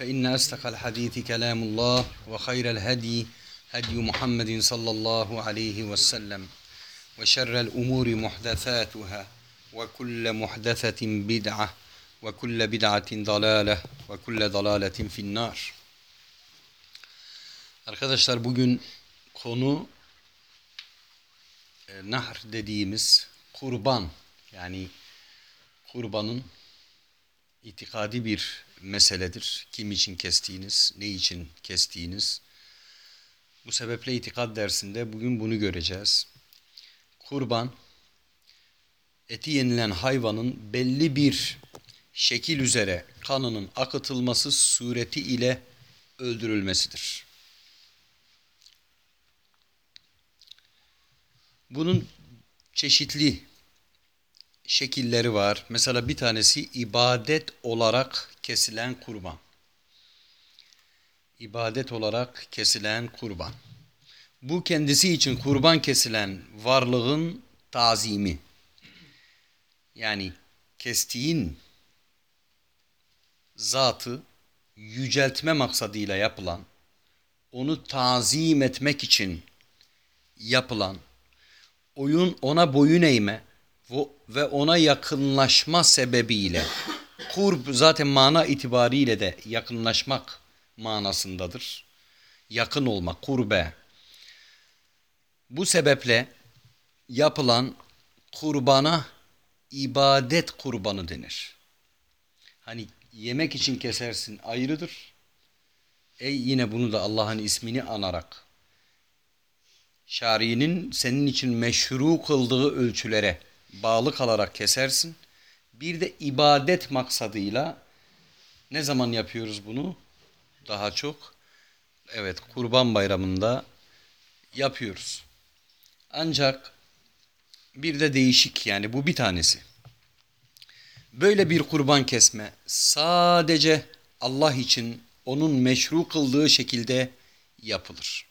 فإن أصدق الحديث كلام الله وخير الهدي هدي محمد صلى الله عليه وسلم وشر الأمور محدثاتها وكل محدثة بدعة وكل بدعة ضلالة وكل ضلالة في النار. Arkadaşlar bugün konu e, nahr dediğimiz kurban. Yani kurbanın itikadi bir meseledir. Kim için kestiğiniz, ne için kestiğiniz. Bu sebeple itikad dersinde bugün bunu göreceğiz. Kurban, eti yenilen hayvanın belli bir şekil üzere kanının akıtılması sureti ile öldürülmesidir. Bunun çeşitli şekilleri var. Mesela bir tanesi ibadet olarak kesilen kurban. İbadet olarak kesilen kurban. Bu kendisi için kurban kesilen varlığın tazimi. Yani kestiğin zatı yüceltme maksadıyla yapılan, onu tazim etmek için yapılan, oyun ona boyun eğme ve ona yakınlaşma sebebiyle kurb zaten mana itibariyle de yakınlaşmak manasındadır. Yakın olmak, kurbe. Bu sebeple yapılan kurbana ibadet kurbanı denir. Hani yemek için kesersin ayrıdır. Ey yine bunu da Allah'ın ismini anarak şari'nin senin için meşru kıldığı ölçülere bağlı kalarak kesersin. Bir de ibadet maksadıyla ne zaman yapıyoruz bunu? Daha çok evet Kurban Bayramı'nda yapıyoruz. Ancak bir de değişik yani bu bir tanesi. Böyle bir kurban kesme sadece Allah için onun meşru kıldığı şekilde yapılır.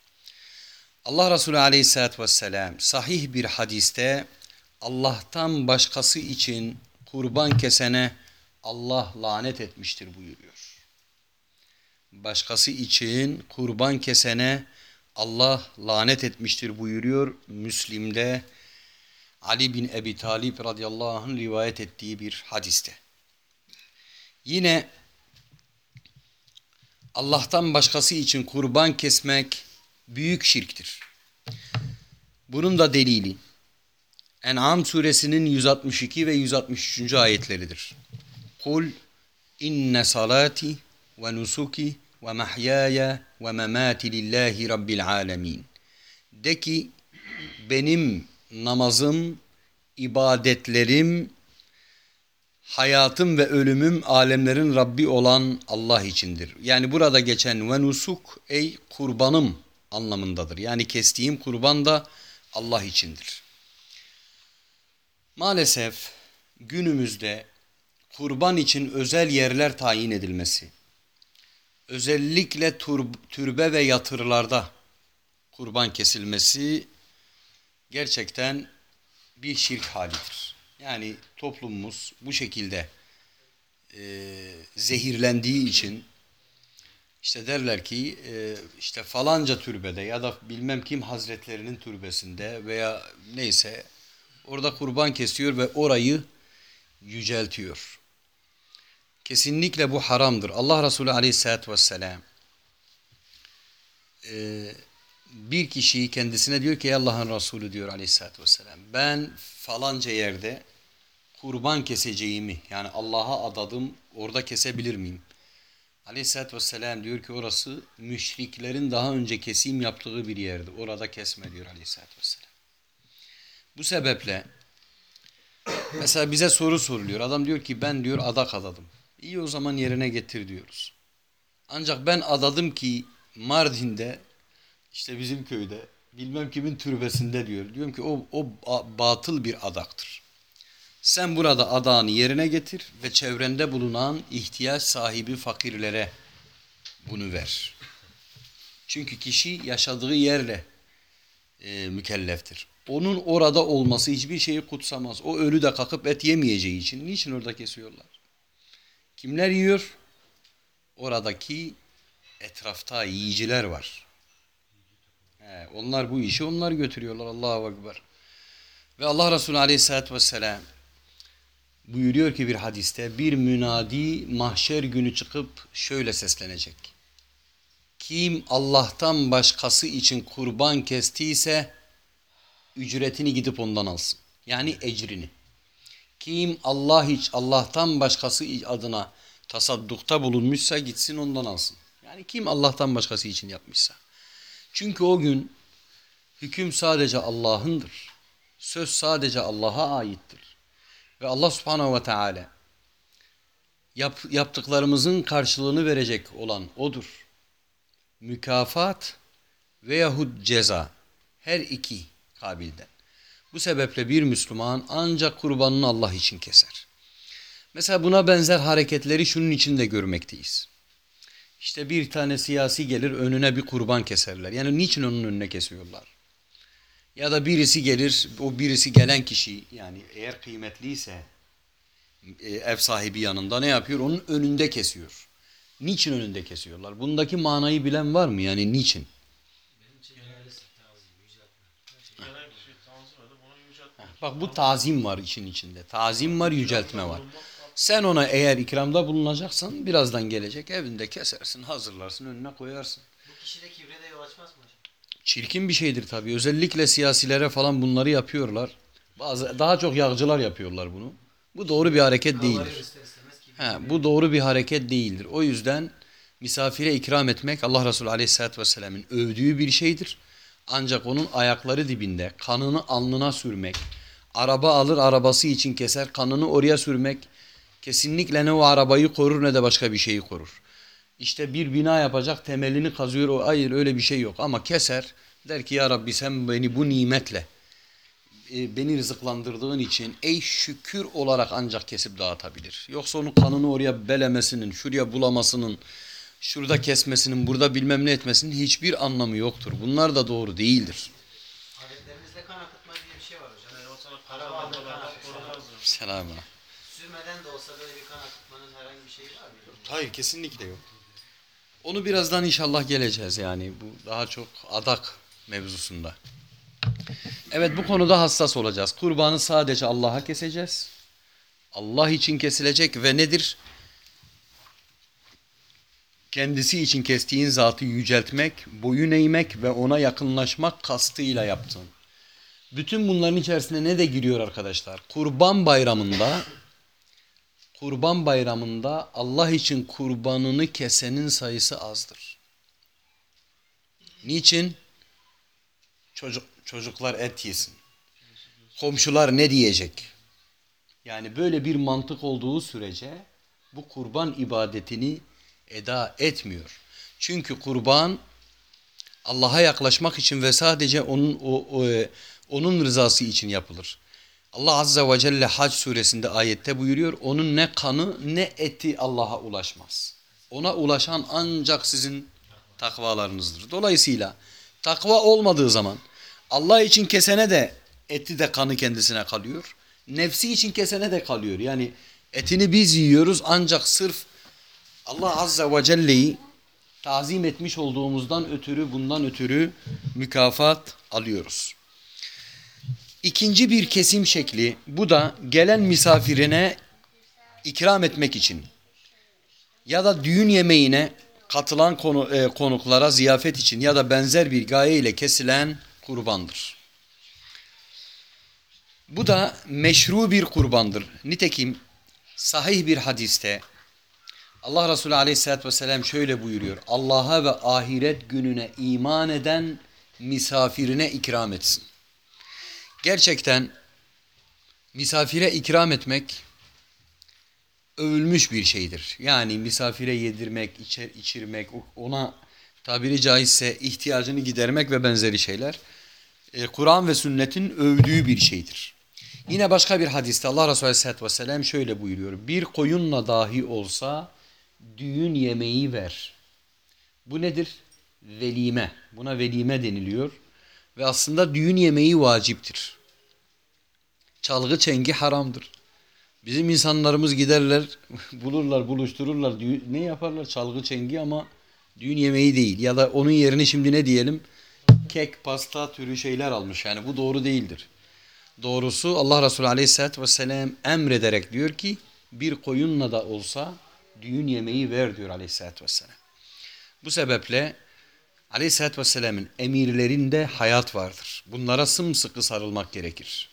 Allah Resulü Aleyhisselatü Vesselam sahih bir hadiste Allah'tan başkası için kurban kesene Allah lanet etmiştir buyuruyor. Başkası için kurban kesene Allah lanet etmiştir buyuruyor. Müslim'de Ali bin Ebi Talib radıyallahu anh'ın rivayet ettiği bir hadiste. Yine Allah'tan başkası için kurban kesmek büyük şirktir. Bunun da delili En'am suresinin 162 ve 163. ayetleridir. Kul inne salati ve nusuki ve mahyaya ve memati lillahi rabbil alemin. De ki benim namazım, ibadetlerim, hayatım ve ölümüm alemlerin Rabbi olan Allah içindir. Yani burada geçen ve nusuk ey kurbanım anlamındadır. Yani kestiğim kurban da Allah içindir. Maalesef günümüzde kurban için özel yerler tayin edilmesi, özellikle türbe ve yatırlarda kurban kesilmesi gerçekten bir şirk halidir. Yani toplumumuz bu şekilde e, zehirlendiği için işte derler ki e, işte falanca türbede ya da bilmem kim hazretlerinin türbesinde veya neyse orada kurban kesiyor ve orayı yüceltiyor. Kesinlikle bu haramdır. Allah Resulü aleyhissalatü vesselam e, bir kişiyi kendisine diyor ki Allah'ın Resulü diyor aleyhissalatü vesselam ben falanca yerde kurban keseceğimi yani Allah'a adadım orada kesebilir miyim? Aleyhisselatü Vesselam diyor ki orası müşriklerin daha önce kesim yaptığı bir yerdi. Orada kesme diyor Aleyhisselatü Vesselam. Bu sebeple mesela bize soru soruluyor. Adam diyor ki ben diyor adak adadım. İyi o zaman yerine getir diyoruz. Ancak ben adadım ki Mardin'de işte bizim köyde bilmem kimin türbesinde diyor. Diyorum ki o, o batıl bir adaktır. Sen burada adağını yerine getir ve çevrende bulunan ihtiyaç sahibi fakirlere bunu ver. Çünkü kişi yaşadığı yerle e, mükelleftir. Onun orada olması hiçbir şeyi kutsamaz. O ölü de kalkıp et yemeyeceği için. Niçin orada kesiyorlar? Kimler yiyor? Oradaki etrafta yiyiciler var. He, onlar bu işi onlar götürüyorlar. Allahu Ekber. Ve Allah Resulü Aleyhisselatü Vesselam buyuruyor ki bir hadiste bir münadi mahşer günü çıkıp şöyle seslenecek. Kim Allah'tan başkası için kurban kestiyse ücretini gidip ondan alsın. Yani ecrini. Kim Allah hiç Allah'tan başkası adına tasaddukta bulunmuşsa gitsin ondan alsın. Yani kim Allah'tan başkası için yapmışsa. Çünkü o gün hüküm sadece Allah'ındır. Söz sadece Allah'a aittir. Ve Allah subhanahu ve teala yap, yaptıklarımızın karşılığını verecek olan odur. Mükafat veyahut ceza her iki kabilden. Bu sebeple bir Müslüman ancak kurbanını Allah için keser. Mesela buna benzer hareketleri şunun için de görmekteyiz. İşte bir tane siyasi gelir önüne bir kurban keserler. Yani niçin onun önüne kesiyorlar? Ya da birisi gelir, o birisi gelen kişi yani eğer kıymetliyse e, ev sahibi yanında ne yapıyor? Onun önünde kesiyor. Niçin önünde kesiyorlar? Bundaki manayı bilen var mı? Yani niçin? Bak bu tazim var için içinde. Tazim var, yüceltme var. Sen ona eğer ikramda bulunacaksan birazdan gelecek evinde kesersin, hazırlarsın, önüne koyarsın. Bu kişide kibre de yol açmaz mı? Çirkin bir şeydir tabii. Özellikle siyasilere falan bunları yapıyorlar. Bazı daha çok yağcılar yapıyorlar bunu. Bu doğru bir hareket değildir. He, bu doğru bir hareket değildir. O yüzden misafire ikram etmek Allah Resulü Aleyhisselatü Vesselam'ın övdüğü bir şeydir. Ancak onun ayakları dibinde kanını alnına sürmek, araba alır arabası için keser kanını oraya sürmek kesinlikle ne o arabayı korur ne de başka bir şeyi korur. İşte bir bina yapacak temelini kazıyor. O hayır öyle bir şey yok ama keser der ki ya Rabbi sen beni bu nimetle e, beni rızıklandırdığın için ey şükür olarak ancak kesip dağıtabilir. Yoksa onun kanını oraya belemesinin, şuraya bulamasının, şurada kesmesinin, burada bilmem ne etmesinin hiçbir anlamı yoktur. Bunlar da doğru değildir. Adetlerimizde kan akıtma diye bir şey var hocam. Yani o sana Para para bağlı kan akıtma. Selam. Sürmeden de olsa böyle bir kan akıtmanın herhangi bir şeyi var mı? Hayır kesinlikle yok. Onu birazdan inşallah geleceğiz yani bu daha çok adak mevzusunda. Evet bu konuda hassas olacağız. Kurbanı sadece Allah'a keseceğiz. Allah için kesilecek ve nedir? Kendisi için kestiğin zatı yüceltmek, boyun eğmek ve ona yakınlaşmak kastıyla yaptın. Bütün bunların içerisine ne de giriyor arkadaşlar? Kurban bayramında Kurban bayramında Allah için kurbanını kesenin sayısı azdır. Niçin? Çocuk, çocuklar et yesin. Komşular ne diyecek? Yani böyle bir mantık olduğu sürece bu kurban ibadetini eda etmiyor. Çünkü kurban Allah'a yaklaşmak için ve sadece onun o, o, onun rızası için yapılır. Allah Azze ve Celle Hac suresinde ayette buyuruyor. Onun ne kanı ne eti Allah'a ulaşmaz. Ona ulaşan ancak sizin takvalarınızdır. Dolayısıyla takva olmadığı zaman Allah için kesene de eti de kanı kendisine kalıyor. Nefsi için kesene de kalıyor. Yani etini biz yiyoruz ancak sırf Allah Azze ve Celle'yi tazim etmiş olduğumuzdan ötürü bundan ötürü mükafat alıyoruz. İkinci bir kesim şekli bu da gelen misafirine ikram etmek için ya da düğün yemeğine katılan konu, e, konuklara ziyafet için ya da benzer bir gaye ile kesilen kurbandır. Bu da meşru bir kurbandır. Nitekim sahih bir hadiste Allah Resulü Aleyhisselatü Vesselam şöyle buyuruyor. Allah'a ve ahiret gününe iman eden misafirine ikram etsin. Gerçekten misafire ikram etmek övülmüş bir şeydir. Yani misafire yedirmek, içer, içirmek, ona tabiri caizse ihtiyacını gidermek ve benzeri şeyler e, Kur'an ve sünnetin övdüğü bir şeydir. Yine başka bir hadiste Allah Resulü Aleyhisselatü Vesselam şöyle buyuruyor. Bir koyunla dahi olsa düğün yemeği ver. Bu nedir? Velime. Buna velime deniliyor. Ve aslında düğün yemeği vaciptir. Çalgı çengi haramdır. Bizim insanlarımız giderler, bulurlar, buluştururlar, düğün, ne yaparlar? Çalgı çengi ama düğün yemeği değil. Ya da onun yerini şimdi ne diyelim? Kek, pasta türü şeyler almış. Yani bu doğru değildir. Doğrusu Allah Resulü Aleyhisselatü Vesselam emrederek diyor ki bir koyunla da olsa düğün yemeği ver diyor Aleyhisselatü Vesselam. Bu sebeple Aleyhisselatü Vesselam'ın emirlerinde hayat vardır. Bunlara sımsıkı sarılmak gerekir.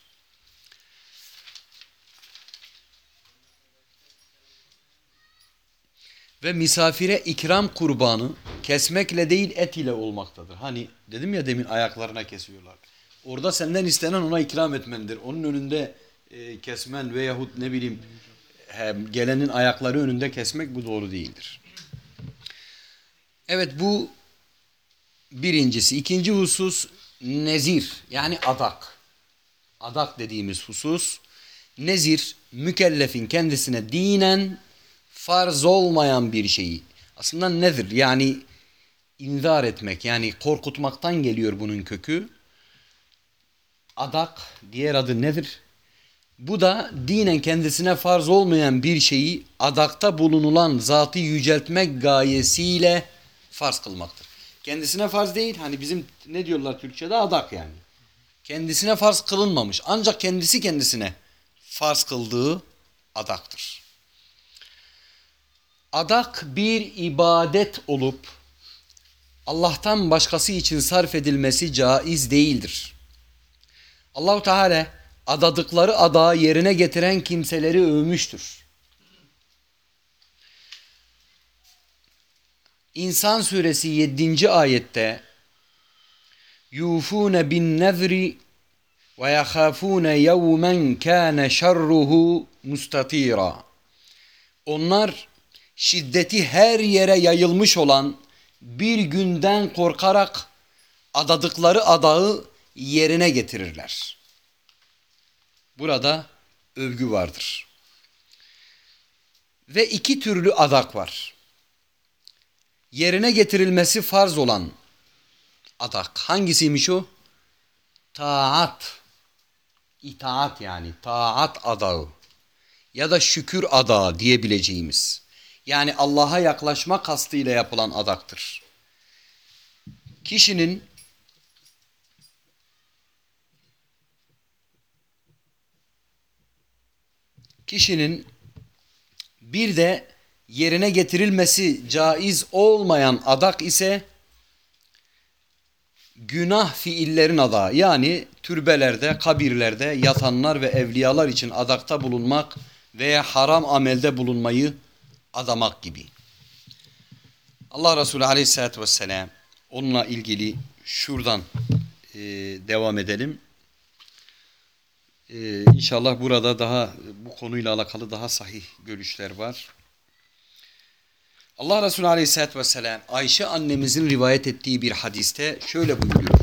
Ve misafire ikram kurbanı kesmekle değil et ile olmaktadır. Hani dedim ya demin ayaklarına kesiyorlar. Orada senden istenen ona ikram etmendir. Onun önünde e, kesmen veyahut ne bileyim he, gelenin ayakları önünde kesmek bu doğru değildir. Evet bu birincisi. İkinci husus nezir yani adak. Adak dediğimiz husus nezir mükellefin kendisine dinen farz olmayan bir şeyi. Aslında nedir? Yani inzar etmek yani korkutmaktan geliyor bunun kökü. Adak diğer adı nedir? Bu da dinen kendisine farz olmayan bir şeyi adakta bulunulan zatı yüceltmek gayesiyle farz kılmaktır. Kendisine farz değil hani bizim ne diyorlar Türkçe'de adak yani. Kendisine farz kılınmamış ancak kendisi kendisine farz kıldığı adaktır. Adak bir ibadet olup Allah'tan başkası için sarf edilmesi caiz değildir. Allahu Teala adadıkları adağı yerine getiren kimseleri övmüştür. İnsan suresi 7. ayette yufune bin nezri ve yahafune yevmen kana şerruhu mustatira. Onlar şiddeti her yere yayılmış olan bir günden korkarak adadıkları adağı yerine getirirler. Burada övgü vardır. Ve iki türlü adak var. Yerine getirilmesi farz olan adak. Hangisiymiş o? Taat. İtaat yani. Taat adağı. Ya da şükür adağı diyebileceğimiz. Yani Allah'a yaklaşma kastıyla yapılan adaktır. Kişinin kişinin bir de yerine getirilmesi caiz olmayan adak ise günah fiillerin adağı. Yani türbelerde, kabirlerde yatanlar ve evliyalar için adakta bulunmak veya haram amelde bulunmayı adamak gibi. Allah Resulü Aleyhisselatü Vesselam onunla ilgili şuradan e, devam edelim. E, inşallah burada daha bu konuyla alakalı daha sahih görüşler var. Allah Resulü Aleyhisselatü Vesselam Ayşe annemizin rivayet ettiği bir hadiste şöyle buyuruyor.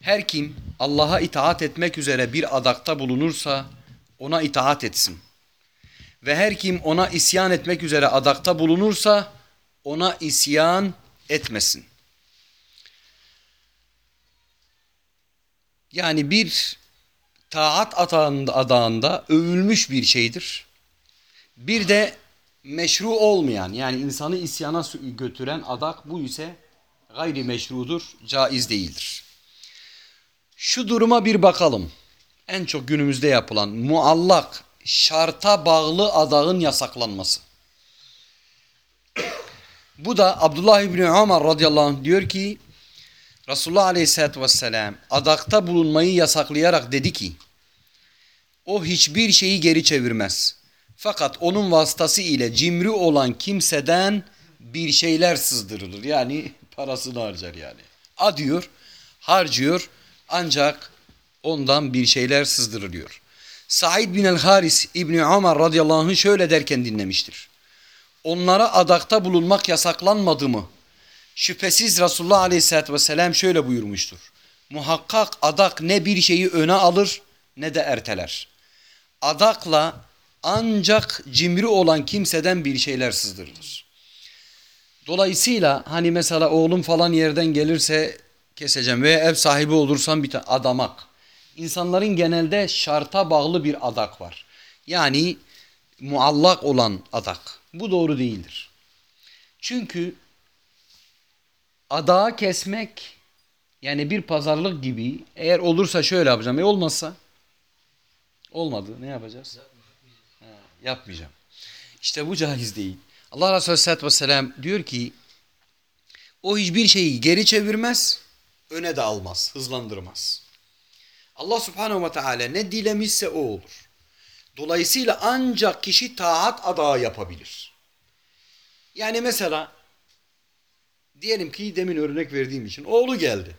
Her kim Allah'a itaat etmek üzere bir adakta bulunursa ona itaat etsin. Ve her kim ona isyan etmek üzere adakta bulunursa ona isyan etmesin. Yani bir taat atağında, adağında övülmüş bir şeydir. Bir de meşru olmayan yani insanı isyana götüren adak bu ise gayri meşrudur, caiz değildir. Şu duruma bir bakalım. En çok günümüzde yapılan muallak, şarta bağlı adağın yasaklanması. Bu da Abdullah İbni Ömer radıyallahu anh diyor ki Resulullah aleyhissalatü vesselam adakta bulunmayı yasaklayarak dedi ki o hiçbir şeyi geri çevirmez. Fakat onun vasıtası ile cimri olan kimseden bir şeyler sızdırılır. Yani parasını harcar yani. Adıyor, harcıyor ancak ondan bir şeyler sızdırılıyor. Said bin el-Haris İbni Ömer radıyallahu anh'ı şöyle derken dinlemiştir. Onlara adakta bulunmak yasaklanmadı mı? Şüphesiz Resulullah aleyhissalatü vesselam şöyle buyurmuştur. Muhakkak adak ne bir şeyi öne alır ne de erteler. Adakla ancak cimri olan kimseden bir şeyler sızdırılır. Dolayısıyla hani mesela oğlum falan yerden gelirse keseceğim veya ev sahibi olursam bir tane adamak. İnsanların genelde şarta bağlı bir adak var. Yani muallak olan adak. Bu doğru değildir. Çünkü adağı kesmek yani bir pazarlık gibi eğer olursa şöyle yapacağım. E olmazsa olmadı ne yapacağız? Ha, yapmayacağım. İşte bu caiz değil. Allah Resulü Aleyhisselatü Vesselam diyor ki o hiçbir şeyi geri çevirmez, öne de almaz, hızlandırmaz. Allah Subhanahu ve Teala ne dilemişse o olur. Dolayısıyla ancak kişi taat adağı yapabilir. Yani mesela diyelim ki demin örnek verdiğim için oğlu geldi.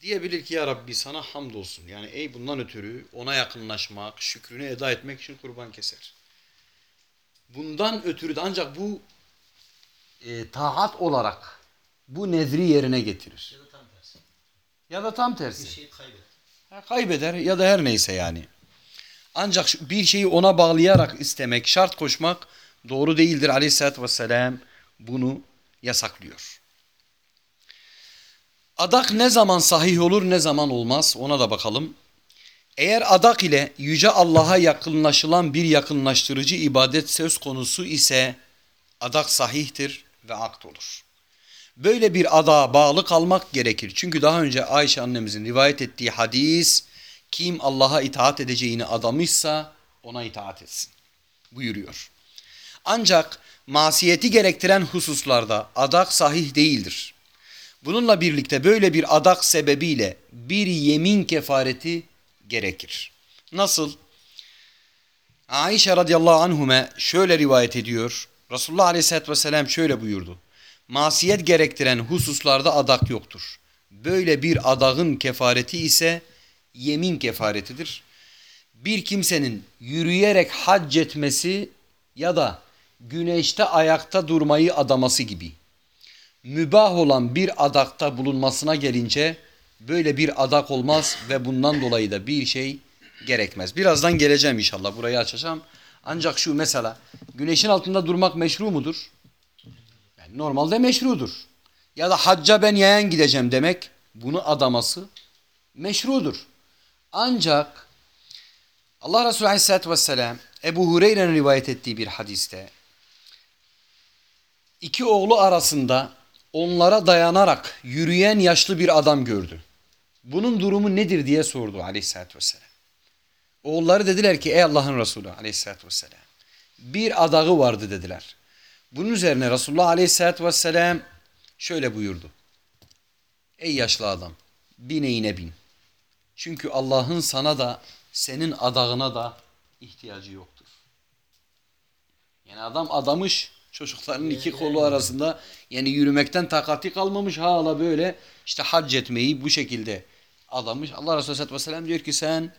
Diyebilir ki ya Rabbi sana hamdolsun. Yani ey bundan ötürü ona yakınlaşmak, şükrünü eda etmek için kurban keser. Bundan ötürü de ancak bu e, taat olarak bu nezri yerine getirir. Ya da tam tersi. Ya da tam Bir tersi. şeyi kaybet. Ha, kaybeder ya da her neyse yani. Ancak bir şeyi ona bağlayarak istemek, şart koşmak doğru değildir. Aleyhisselatü Vesselam bunu yasaklıyor. Adak ne zaman sahih olur ne zaman olmaz ona da bakalım. Eğer adak ile Yüce Allah'a yakınlaşılan bir yakınlaştırıcı ibadet söz konusu ise adak sahihtir ve akt olur. Böyle bir adağa bağlı kalmak gerekir. Çünkü daha önce Ayşe annemizin rivayet ettiği hadis kim Allah'a itaat edeceğini adamışsa ona itaat etsin buyuruyor. Ancak masiyeti gerektiren hususlarda adak sahih değildir. Bununla birlikte böyle bir adak sebebiyle bir yemin kefareti gerekir. Nasıl? Aişe radıyallahu anhume şöyle rivayet ediyor. Resulullah aleyhissalatü vesselam şöyle buyurdu. Masiyet gerektiren hususlarda adak yoktur. Böyle bir adağın kefareti ise yemin kefaretidir. Bir kimsenin yürüyerek hac etmesi ya da güneşte ayakta durmayı adaması gibi. Mübah olan bir adakta bulunmasına gelince böyle bir adak olmaz ve bundan dolayı da bir şey gerekmez. Birazdan geleceğim inşallah burayı açacağım. Ancak şu mesela güneşin altında durmak meşru mudur? Yani normalde meşrudur. Ya da hacca ben yayan gideceğim demek bunu adaması meşrudur. Ancak Allah Resulü Aleyhisselatü Vesselam Ebu Hureyre'nin rivayet ettiği bir hadiste iki oğlu arasında onlara dayanarak yürüyen yaşlı bir adam gördü. Bunun durumu nedir diye sordu Aleyhisselatü Vesselam. Oğulları dediler ki ey Allah'ın Resulü Aleyhisselatü Vesselam bir adağı vardı dediler. Bunun üzerine Resulullah Aleyhisselatü Vesselam şöyle buyurdu. Ey yaşlı adam bineğine bin. Çünkü Allah'ın sana da senin adağına da ihtiyacı yoktur. Yani adam adamış çocukların iki kolu arasında yani yürümekten takati kalmamış hala böyle işte hac etmeyi bu şekilde adamış. Allah Resulü Aleyhisselatü Vesselam diyor ki sen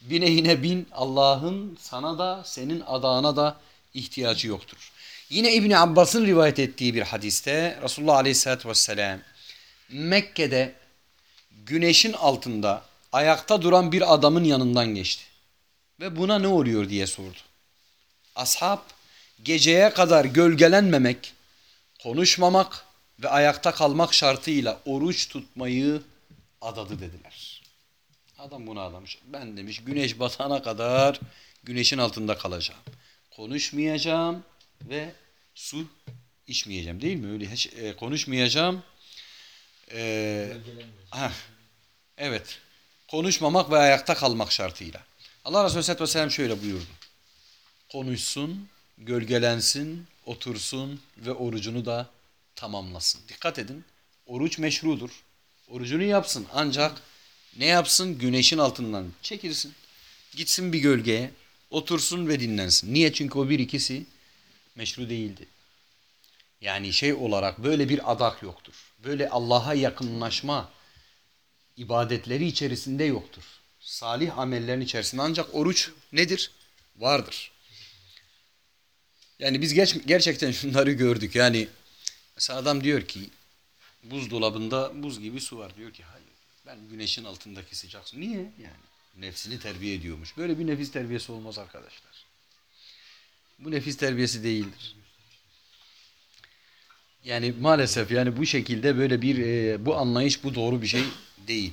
bineğine bin Allah'ın sana da senin adağına da ihtiyacı yoktur. Yine İbni Abbas'ın rivayet ettiği bir hadiste Resulullah Aleyhisselatü Vesselam Mekke'de güneşin altında ayakta duran bir adamın yanından geçti. Ve buna ne oluyor diye sordu. Ashab geceye kadar gölgelenmemek, konuşmamak ve ayakta kalmak şartıyla oruç tutmayı adadı dediler. Adam bunu adamış. Ben demiş güneş batana kadar güneşin altında kalacağım. Konuşmayacağım ve su içmeyeceğim değil mi? Öyle hiç e, konuşmayacağım. E, heh, evet. Konuşmamak ve ayakta kalmak şartıyla. Allah Resulü Aleyhisselatü Vesselam şöyle buyurdu. Konuşsun, gölgelensin, otursun ve orucunu da tamamlasın. Dikkat edin. Oruç meşrudur. Orucunu yapsın ancak ne yapsın? Güneşin altından çekilsin. Gitsin bir gölgeye, otursun ve dinlensin. Niye? Çünkü o bir ikisi meşru değildi. Yani şey olarak böyle bir adak yoktur. Böyle Allah'a yakınlaşma ibadetleri içerisinde yoktur. Salih amellerin içerisinde ancak oruç nedir? Vardır. Yani biz geç, gerçekten şunları gördük. Yani mesela adam diyor ki buzdolabında buz gibi su var. Diyor ki hayır ben güneşin altındaki sıcak su. Niye? Yani nefsini terbiye ediyormuş. Böyle bir nefis terbiyesi olmaz arkadaşlar. Bu nefis terbiyesi değildir. Yani maalesef yani bu şekilde böyle bir e, bu anlayış bu doğru bir şey değil.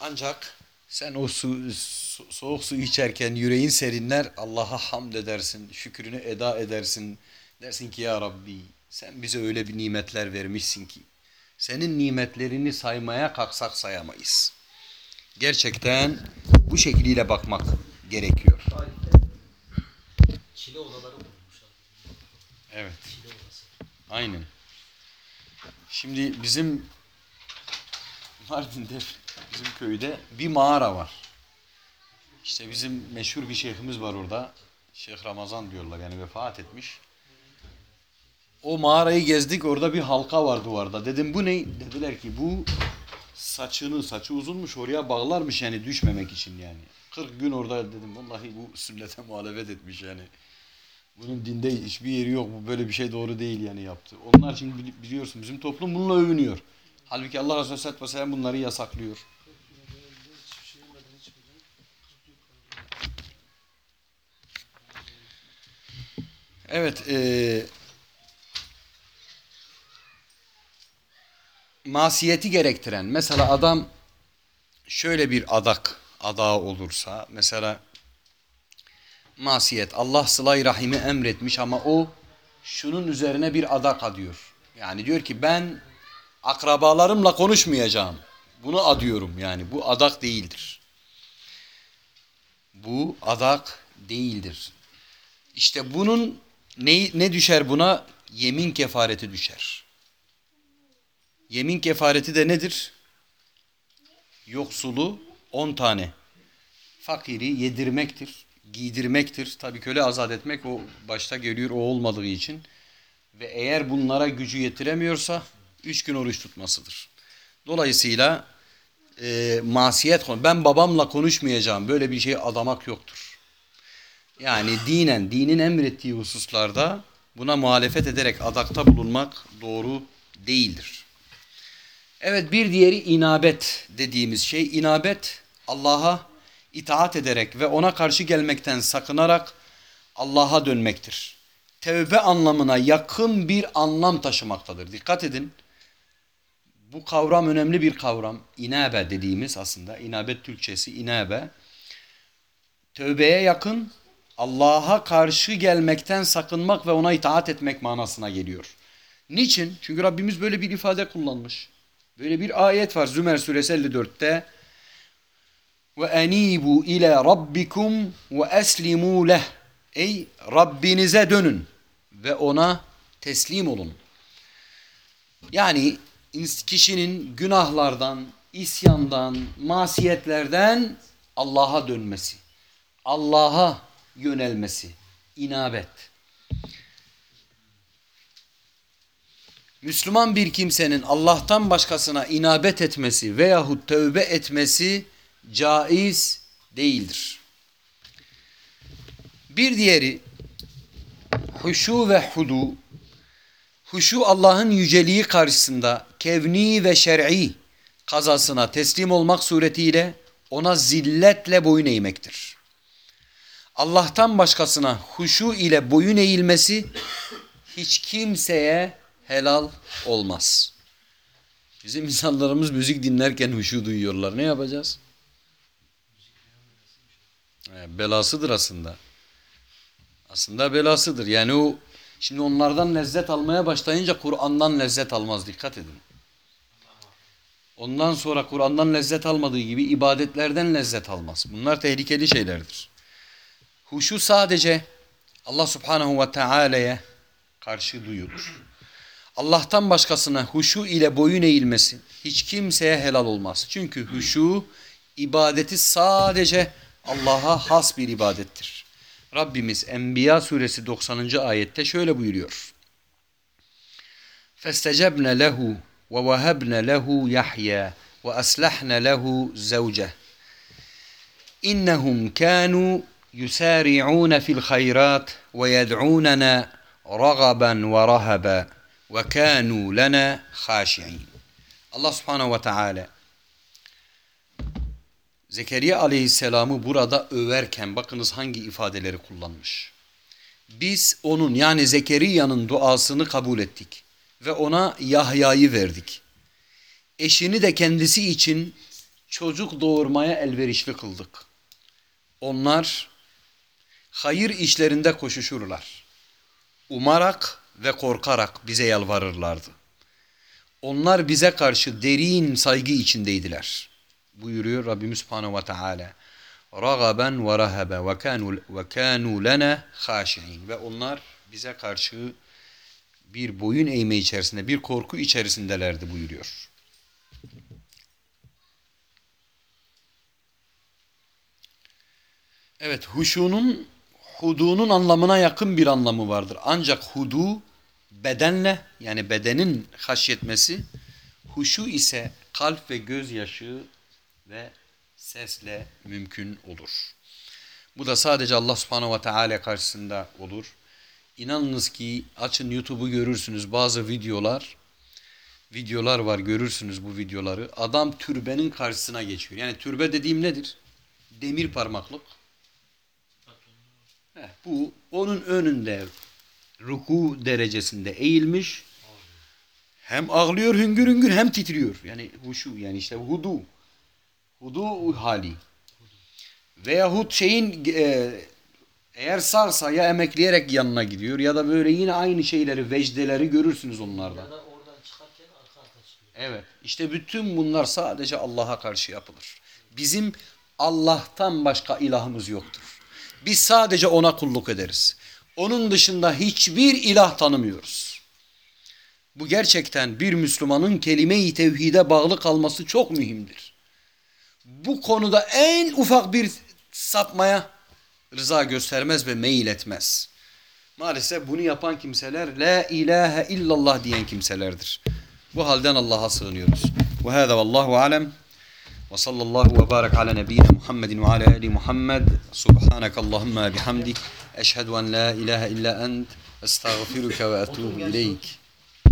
Ancak sen o su, so- soğuk su içerken yüreğin serinler Allah'a hamd edersin, şükrünü eda edersin. Dersin ki ya Rabbi sen bize öyle bir nimetler vermişsin ki senin nimetlerini saymaya kalksak sayamayız. Gerçekten bu şekliyle bakmak gerekiyor. Çile odaları bulmuşlar. Evet. Çile odası. Aynen. Şimdi bizim Mardin'de bizim köyde bir mağara var. İşte bizim meşhur bir şeyhimiz var orada. Şeyh Ramazan diyorlar yani vefat etmiş. O mağarayı gezdik orada bir halka var duvarda. Dedim bu ne? Dediler ki bu saçını saçı uzunmuş oraya bağlarmış yani düşmemek için yani. 40 gün orada dedim vallahi bu sünnete muhalefet etmiş yani. Bunun dinde hiçbir yeri yok. Bu böyle bir şey doğru değil yani yaptı. Onlar şimdi bili- biliyorsun bizim toplum bununla övünüyor. Halbuki Allah Resulü Aleyhisselatü Vesselam bunları yasaklıyor. Evet. eee masiyeti gerektiren. Mesela adam şöyle bir adak adağı olursa mesela masiyet. Allah sıla rahimi emretmiş ama o şunun üzerine bir adak adıyor. Yani diyor ki ben akrabalarımla konuşmayacağım. Bunu adıyorum yani. Bu adak değildir. Bu adak değildir. İşte bunun ne, ne düşer buna? Yemin kefareti düşer. Yemin kefareti de nedir? Yoksulu 10 tane. Fakiri yedirmektir, giydirmektir. Tabii köle azat etmek o başta geliyor o olmadığı için. Ve eğer bunlara gücü yetiremiyorsa 3 gün oruç tutmasıdır. Dolayısıyla e, masiyet konu. Ben babamla konuşmayacağım. Böyle bir şey adamak yoktur. Yani dinen, dinin emrettiği hususlarda buna muhalefet ederek adakta bulunmak doğru değildir. Evet bir diğeri inabet dediğimiz şey. İnabet Allah'a itaat ederek ve ona karşı gelmekten sakınarak Allah'a dönmektir. Tevbe anlamına yakın bir anlam taşımaktadır. Dikkat edin. Bu kavram önemli bir kavram. İnabe dediğimiz aslında inabet Türkçesi inabe. Tövbeye yakın Allah'a karşı gelmekten sakınmak ve ona itaat etmek manasına geliyor. Niçin? Çünkü Rabbimiz böyle bir ifade kullanmış. Böyle bir ayet var Zümer suresi 54'te. Ve enibu ile rabbikum ve eslimu leh. Ey Rabbinize dönün ve ona teslim olun. Yani kişinin günahlardan, isyandan, masiyetlerden Allah'a dönmesi. Allah'a yönelmesi. inabet. Müslüman bir kimsenin Allah'tan başkasına inabet etmesi veyahut tövbe etmesi caiz değildir. Bir diğeri huşu ve hudu. Huşu Allah'ın yüceliği karşısında kevni ve şer'i kazasına teslim olmak suretiyle ona zilletle boyun eğmektir. Allah'tan başkasına huşu ile boyun eğilmesi hiç kimseye helal olmaz. Bizim insanlarımız müzik dinlerken huşu duyuyorlar. Ne yapacağız? Belasıdır aslında. Aslında belasıdır. Yani o şimdi onlardan lezzet almaya başlayınca Kur'an'dan lezzet almaz. Dikkat edin. Ondan sonra Kur'an'dan lezzet almadığı gibi ibadetlerden lezzet almaz. Bunlar tehlikeli şeylerdir. Huşu sadece Allah Subhanahu ve Teala'ya karşı duyulur. Allah'tan başkasına huşu ile boyun eğilmesi hiç kimseye helal olmaz. Çünkü huşu ibadeti sadece Allah'a has bir ibadettir. Rabbimiz Enbiya suresi 90. ayette şöyle buyuruyor. فَاسْتَجَبْنَ لَهُ وَوَهَبْنَ لَهُ يَحْيَا وَأَسْلَحْنَ لَهُ زَوْجَهُ İnnehum kanu ve yed'unana ragaban ve rahaba ve kanu lana haşi'in. Allah Subhanahu ve Teala Zekeriya Aleyhisselam'ı burada överken bakınız hangi ifadeleri kullanmış. Biz onun yani Zekeriya'nın duasını kabul ettik ve ona Yahya'yı verdik. Eşini de kendisi için çocuk doğurmaya elverişli kıldık. Onlar hayır işlerinde koşuşurlar. Umarak ve korkarak bize yalvarırlardı. Onlar bize karşı derin saygı içindeydiler. Buyuruyor Rabbimiz Subhanahu ve Teala. Ragaben ve rahabe ve kanu ve kanu lana haşiin ve onlar bize karşı bir boyun eğme içerisinde, bir korku içerisindelerdi buyuruyor. Evet, huşunun hudunun anlamına yakın bir anlamı vardır. Ancak hudu bedenle yani bedenin haşyetmesi, huşu ise kalp ve gözyaşı ve sesle mümkün olur. Bu da sadece Allah subhanahu ve teala karşısında olur. İnanınız ki açın YouTube'u görürsünüz bazı videolar videolar var görürsünüz bu videoları. Adam türbenin karşısına geçiyor. Yani türbe dediğim nedir? Demir parmaklık. Bu onun önünde ruku derecesinde eğilmiş. Hem ağlıyor hüngür hüngür hem titriyor. Yani huşu yani işte hudu. Hudu hali. Veyahut şeyin e, eğer sağsa ya emekleyerek yanına gidiyor ya da böyle yine aynı şeyleri vecdeleri görürsünüz onlarda. Ya da oradan çıkarken arka arka çıkıyor. Evet. İşte bütün bunlar sadece Allah'a karşı yapılır. Bizim Allah'tan başka ilahımız yoktur. Biz sadece ona kulluk ederiz. Onun dışında hiçbir ilah tanımıyoruz. Bu gerçekten bir Müslümanın kelime-i tevhide bağlı kalması çok mühimdir. Bu konuda en ufak bir sapmaya rıza göstermez ve meyil etmez. Maalesef bunu yapan kimseler la ilahe illallah diyen kimselerdir. Bu halden Allah'a sığınıyoruz. Ve hâzâ vallahu alem. وصلى الله وبارك على نبينا محمد وعلى آل محمد. سبحانك اللهم بحمدك أشهد أن لا إله إلا أنت أستغفرك وأتوب إليك.